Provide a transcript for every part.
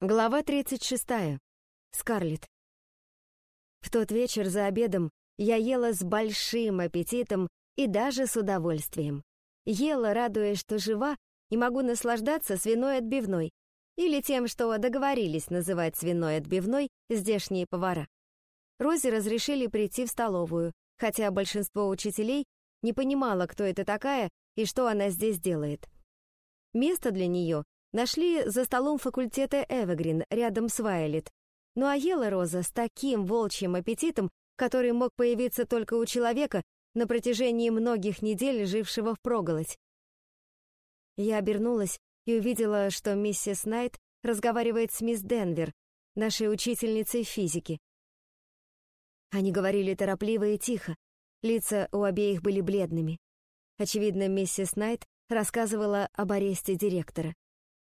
Глава 36. Скарлетт. В тот вечер за обедом я ела с большим аппетитом и даже с удовольствием. Ела, радуясь, что жива, и могу наслаждаться свиной отбивной, или тем, что договорились называть свиной отбивной здешние повара. Розе разрешили прийти в столовую, хотя большинство учителей не понимало, кто это такая и что она здесь делает. Место для нее Нашли за столом факультета Эвегрин рядом с Вайлет. Ну а ела Роза с таким волчьим аппетитом, который мог появиться только у человека на протяжении многих недель, жившего в проголодь. Я обернулась и увидела, что миссис Найт разговаривает с мисс Денвер, нашей учительницей физики. Они говорили торопливо и тихо, лица у обеих были бледными. Очевидно, миссис Найт рассказывала об аресте директора.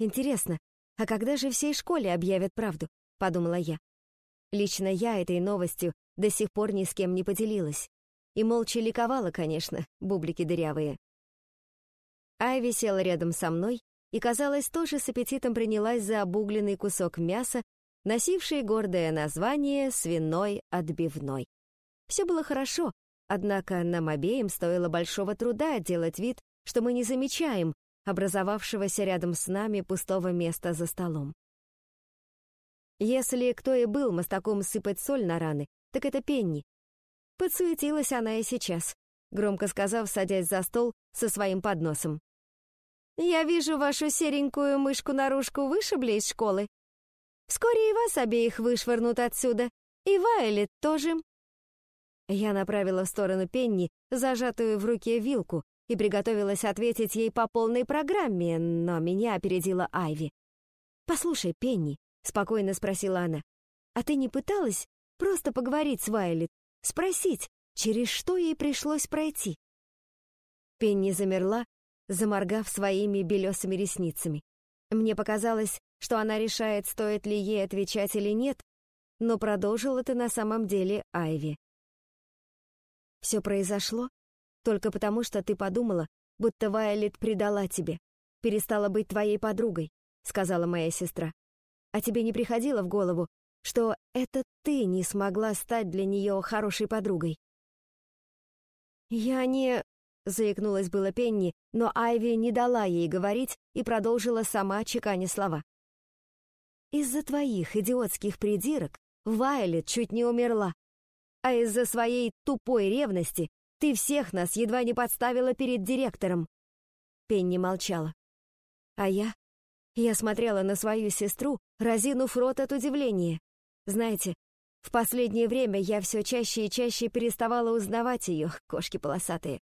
Интересно, а когда же всей школе объявят правду? Подумала я. Лично я этой новостью до сих пор ни с кем не поделилась. И молча ликовала, конечно, бублики дырявые. Айви села рядом со мной и, казалось, тоже с аппетитом принялась за обугленный кусок мяса, носивший гордое название «свиной отбивной». Все было хорошо, однако нам обеим стоило большого труда делать вид, что мы не замечаем, образовавшегося рядом с нами пустого места за столом. Если кто и был мостаком сыпать соль на раны, так это Пенни. Подсуетилась она и сейчас, громко сказав, садясь за стол со своим подносом. «Я вижу вашу серенькую мышку-наружку вышибли из школы. Вскоре и вас обеих вышвырнут отсюда, и Вайлет тоже». Я направила в сторону Пенни, зажатую в руке вилку, и приготовилась ответить ей по полной программе, но меня опередила Айви. «Послушай, Пенни», — спокойно спросила она, «а ты не пыталась просто поговорить с Вайлет, спросить, через что ей пришлось пройти?» Пенни замерла, заморгав своими белесыми ресницами. Мне показалось, что она решает, стоит ли ей отвечать или нет, но продолжил это на самом деле Айви. Все произошло только потому, что ты подумала, будто Вайолет предала тебе, перестала быть твоей подругой», — сказала моя сестра. «А тебе не приходило в голову, что это ты не смогла стать для нее хорошей подругой?» «Я не...» — заикнулась было Пенни, но Айви не дала ей говорить и продолжила сама, чеканя слова. «Из-за твоих идиотских придирок Вайлет чуть не умерла, а из-за своей тупой ревности ты всех нас едва не подставила перед директором. Пенни молчала. А я? Я смотрела на свою сестру, разинув рот от удивления. Знаете, в последнее время я все чаще и чаще переставала узнавать ее, кошки полосатые.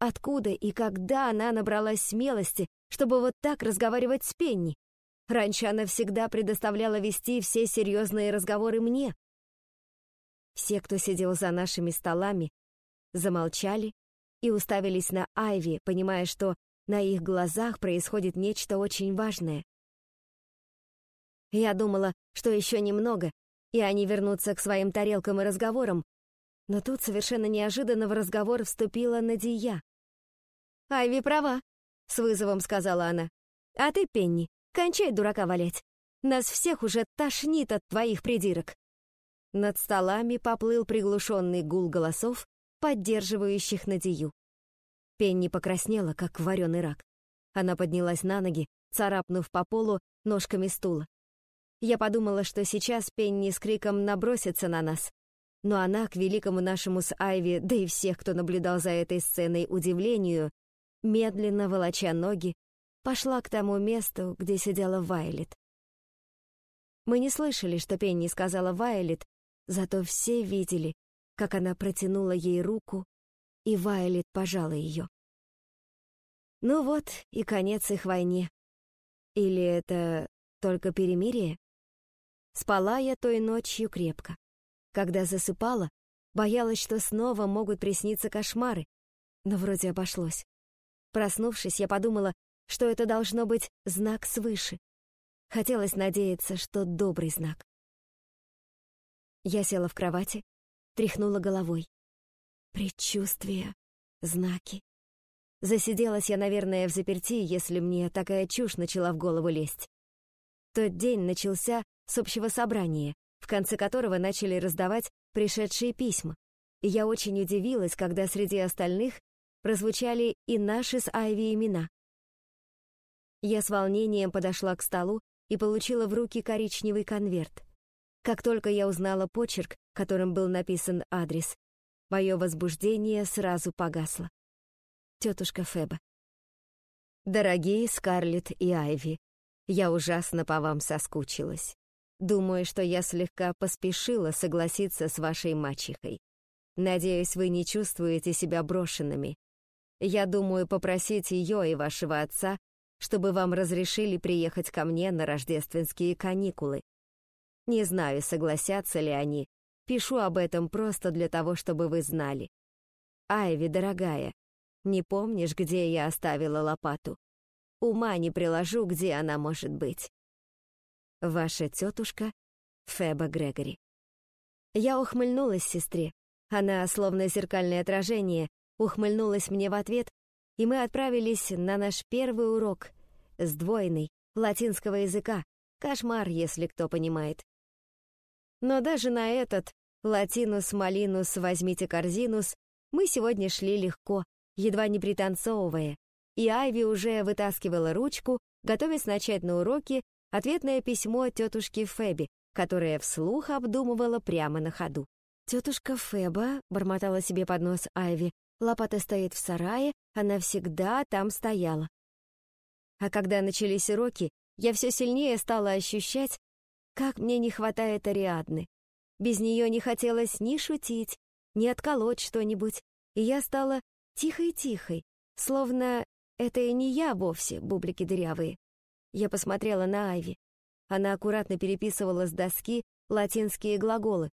Откуда и когда она набралась смелости, чтобы вот так разговаривать с Пенни? Раньше она всегда предоставляла вести все серьезные разговоры мне. Все, кто сидел за нашими столами, замолчали и уставились на Айви, понимая, что на их глазах происходит нечто очень важное. Я думала, что еще немного, и они вернутся к своим тарелкам и разговорам, но тут совершенно неожиданно в разговор вступила Надия. «Айви права», — с вызовом сказала она. «А ты, Пенни, кончай дурака валять. Нас всех уже тошнит от твоих придирок». Над столами поплыл приглушенный гул голосов, поддерживающих Надию. Пенни покраснела, как вареный рак. Она поднялась на ноги, царапнув по полу ножками стула. Я подумала, что сейчас Пенни с криком набросится на нас. Но она, к великому нашему с Айви, да и всех, кто наблюдал за этой сценой, удивлению, медленно волоча ноги, пошла к тому месту, где сидела Вайлет. Мы не слышали, что Пенни сказала Вайлет, зато все видели, как она протянула ей руку, и Вайлет пожала ее. Ну вот и конец их войне. Или это только перемирие? Спала я той ночью крепко. Когда засыпала, боялась, что снова могут присниться кошмары, но вроде обошлось. Проснувшись, я подумала, что это должно быть знак свыше. Хотелось надеяться, что добрый знак. Я села в кровати, тряхнула головой. Предчувствия, знаки. Засиделась я, наверное, в заперти, если мне такая чушь начала в голову лезть. Тот день начался с общего собрания, в конце которого начали раздавать пришедшие письма. И я очень удивилась, когда среди остальных прозвучали и наши с Айви имена. Я с волнением подошла к столу и получила в руки коричневый конверт. Как только я узнала почерк, которым был написан адрес, мое возбуждение сразу погасло. Тетушка Феба. Дорогие Скарлетт и Айви, я ужасно по вам соскучилась. Думаю, что я слегка поспешила согласиться с вашей мачехой. Надеюсь, вы не чувствуете себя брошенными. Я думаю попросить ее и вашего отца, чтобы вам разрешили приехать ко мне на рождественские каникулы. Не знаю, согласятся ли они. Пишу об этом просто для того, чтобы вы знали. Айви, дорогая, не помнишь, где я оставила лопату? Ума не приложу, где она может быть. Ваша тетушка Феба Грегори. Я ухмыльнулась сестре. Она, словно зеркальное отражение, ухмыльнулась мне в ответ, и мы отправились на наш первый урок, сдвоенный, латинского языка. Кошмар, если кто понимает. Но даже на этот латинус, малинус, возьмите корзинус, мы сегодня шли легко, едва не пританцовывая, и Айви уже вытаскивала ручку, готовясь начать на уроке ответное письмо тетушке Феби, которое вслух обдумывала прямо на ходу. «Тетушка Феба», — бормотала себе под нос Айви, «лопата стоит в сарае, она всегда там стояла». А когда начались уроки, я все сильнее стала ощущать, как мне не хватает Ариадны. Без нее не хотелось ни шутить, ни отколоть что-нибудь, и я стала тихой-тихой, словно это и не я вовсе, бублики дырявые. Я посмотрела на Айви. Она аккуратно переписывала с доски латинские глаголы,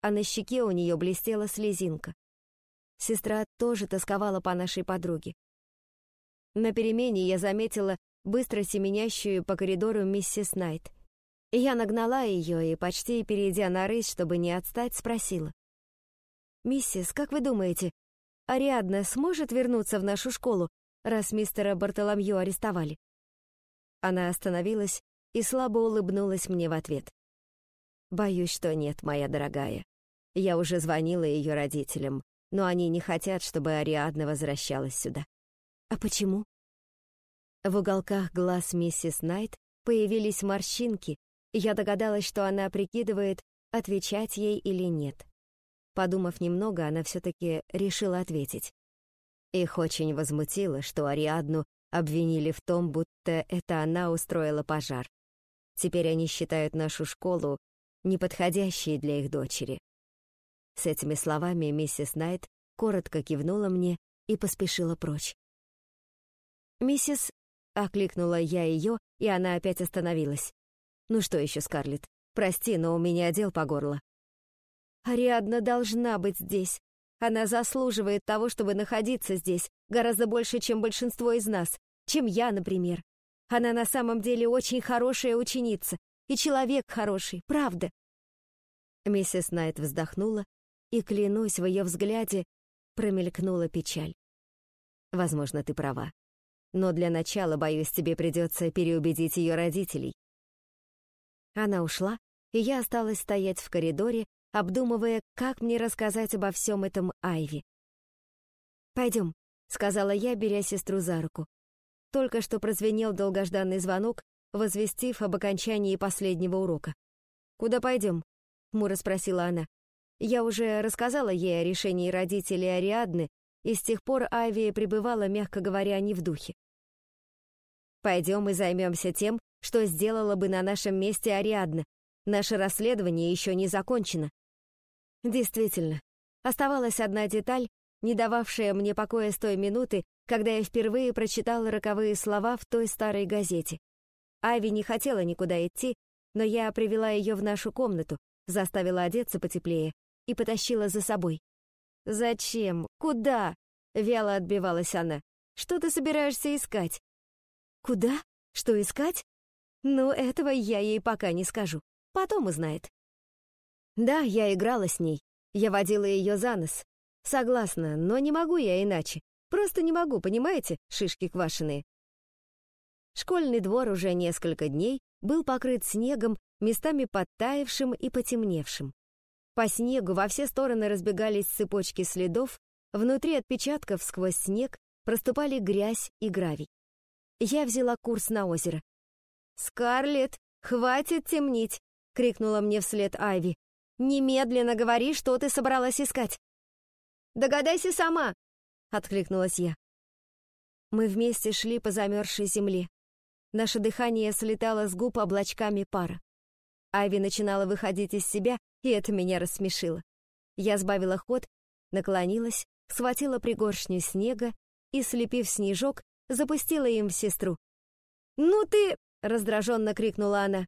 а на щеке у нее блестела слезинка. Сестра тоже тосковала по нашей подруге. На перемене я заметила быстро семенящую по коридору миссис Найт. Я нагнала ее и, почти перейдя на рысь, чтобы не отстать, спросила. «Миссис, как вы думаете, Ариадна сможет вернуться в нашу школу, раз мистера Бартоломью арестовали. Она остановилась и слабо улыбнулась мне в ответ. «Боюсь, что нет, моя дорогая. Я уже звонила ее родителям, но они не хотят, чтобы Ариадна возвращалась сюда». «А почему?» В уголках глаз миссис Найт появились морщинки, я догадалась, что она прикидывает, отвечать ей или нет. Подумав немного, она все-таки решила ответить. Их очень возмутило, что Ариадну обвинили в том, будто это она устроила пожар. Теперь они считают нашу школу неподходящей для их дочери. С этими словами миссис Найт коротко кивнула мне и поспешила прочь. «Миссис...» — окликнула я ее, и она опять остановилась. «Ну что еще, Скарлетт? Прости, но у меня дел по горло». «Ариадна должна быть здесь. Она заслуживает того, чтобы находиться здесь, гораздо больше, чем большинство из нас, чем я, например. Она на самом деле очень хорошая ученица и человек хороший, правда. Миссис Найт вздохнула, и, клянусь, в ее взгляде промелькнула печаль. Возможно, ты права. Но для начала, боюсь, тебе придется переубедить ее родителей. Она ушла, и я осталась стоять в коридоре, обдумывая, как мне рассказать обо всем этом Айви. «Пойдем», — сказала я, беря сестру за руку. Только что прозвенел долгожданный звонок, возвестив об окончании последнего урока. «Куда пойдем?» — хмуро спросила она. Я уже рассказала ей о решении родителей Ариадны, и с тех пор Айви пребывала, мягко говоря, не в духе. «Пойдем и займемся тем, что сделала бы на нашем месте Ариадна. Наше расследование еще не закончено». Действительно, оставалась одна деталь, не дававшая мне покоя с той минуты, когда я впервые прочитала роковые слова в той старой газете. Айви не хотела никуда идти, но я привела ее в нашу комнату, заставила одеться потеплее и потащила за собой. «Зачем? Куда?» — вяло отбивалась она. «Что ты собираешься искать?» «Куда? Что искать?» «Ну, этого я ей пока не скажу. Потом узнает». Да, я играла с ней. Я водила ее за нос. Согласна, но не могу я иначе. Просто не могу, понимаете, шишки квашеные. Школьный двор уже несколько дней был покрыт снегом, местами подтаявшим и потемневшим. По снегу во все стороны разбегались цепочки следов, внутри отпечатков сквозь снег проступали грязь и гравий. Я взяла курс на озеро. «Скарлетт, хватит темнить!» — крикнула мне вслед Айви. «Немедленно говори, что ты собралась искать!» «Догадайся сама!» — откликнулась я. Мы вместе шли по замерзшей земле. Наше дыхание слетало с губ облачками пара. Айви начинала выходить из себя, и это меня рассмешило. Я сбавила ход, наклонилась, схватила пригоршню снега и, слепив снежок, запустила им в сестру. «Ну ты!» — раздраженно крикнула она.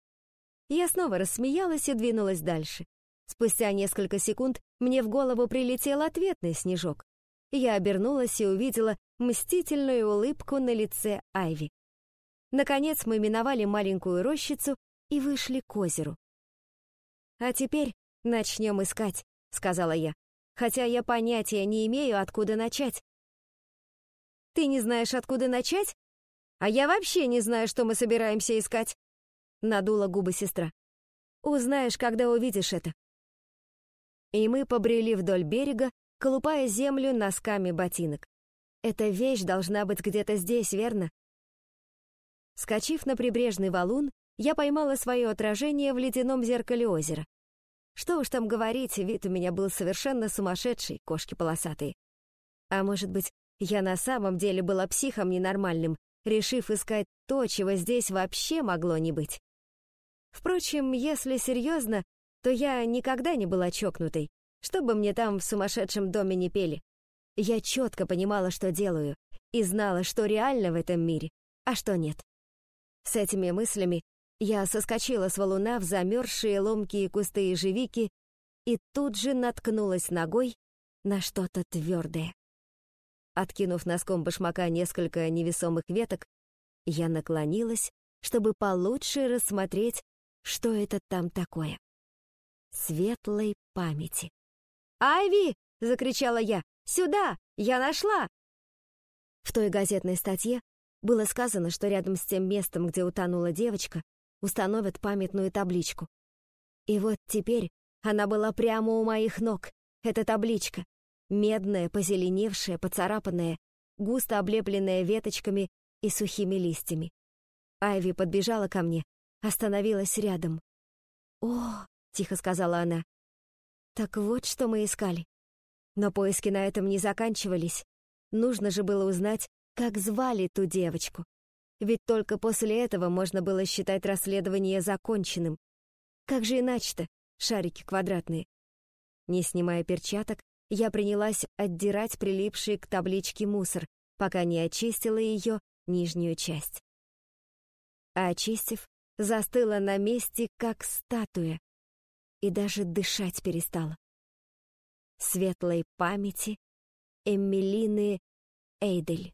Я снова рассмеялась и двинулась дальше. Спустя несколько секунд мне в голову прилетел ответный снежок. Я обернулась и увидела мстительную улыбку на лице Айви. Наконец мы миновали маленькую рощицу и вышли к озеру. «А теперь начнем искать», — сказала я, хотя я понятия не имею, откуда начать. «Ты не знаешь, откуда начать? А я вообще не знаю, что мы собираемся искать», — надула губы сестра. «Узнаешь, когда увидишь это». И мы побрели вдоль берега, колупая землю носками ботинок. Эта вещь должна быть где-то здесь, верно? Скочив на прибрежный валун, я поймала свое отражение в ледяном зеркале озера. Что уж там говорить, вид у меня был совершенно сумасшедший, кошки полосатые. А может быть, я на самом деле была психом ненормальным, решив искать то, чего здесь вообще могло не быть. Впрочем, если серьезно, то я никогда не была чокнутой, что бы мне там в сумасшедшем доме не пели. Я четко понимала, что делаю, и знала, что реально в этом мире, а что нет. С этими мыслями я соскочила с валуна в замерзшие ломкие кусты ежевики и тут же наткнулась ногой на что-то твердое. Откинув носком башмака несколько невесомых веток, я наклонилась, чтобы получше рассмотреть, что это там такое. Светлой памяти. «Айви!» — закричала я. «Сюда! Я нашла!» В той газетной статье было сказано, что рядом с тем местом, где утонула девочка, установят памятную табличку. И вот теперь она была прямо у моих ног, эта табличка, медная, позеленевшая, поцарапанная, густо облепленная веточками и сухими листьями. Айви подбежала ко мне, остановилась рядом. «О!» — тихо сказала она. «Так вот, что мы искали. Но поиски на этом не заканчивались. Нужно же было узнать, как звали ту девочку? Ведь только после этого можно было считать расследование законченным. Как же иначе-то, шарики квадратные? Не снимая перчаток, я принялась отдирать прилипший к табличке мусор, пока не очистила ее нижнюю часть. А очистив, застыла на месте, как статуя, и даже дышать перестала. Светлой памяти Эмилины Эйдель.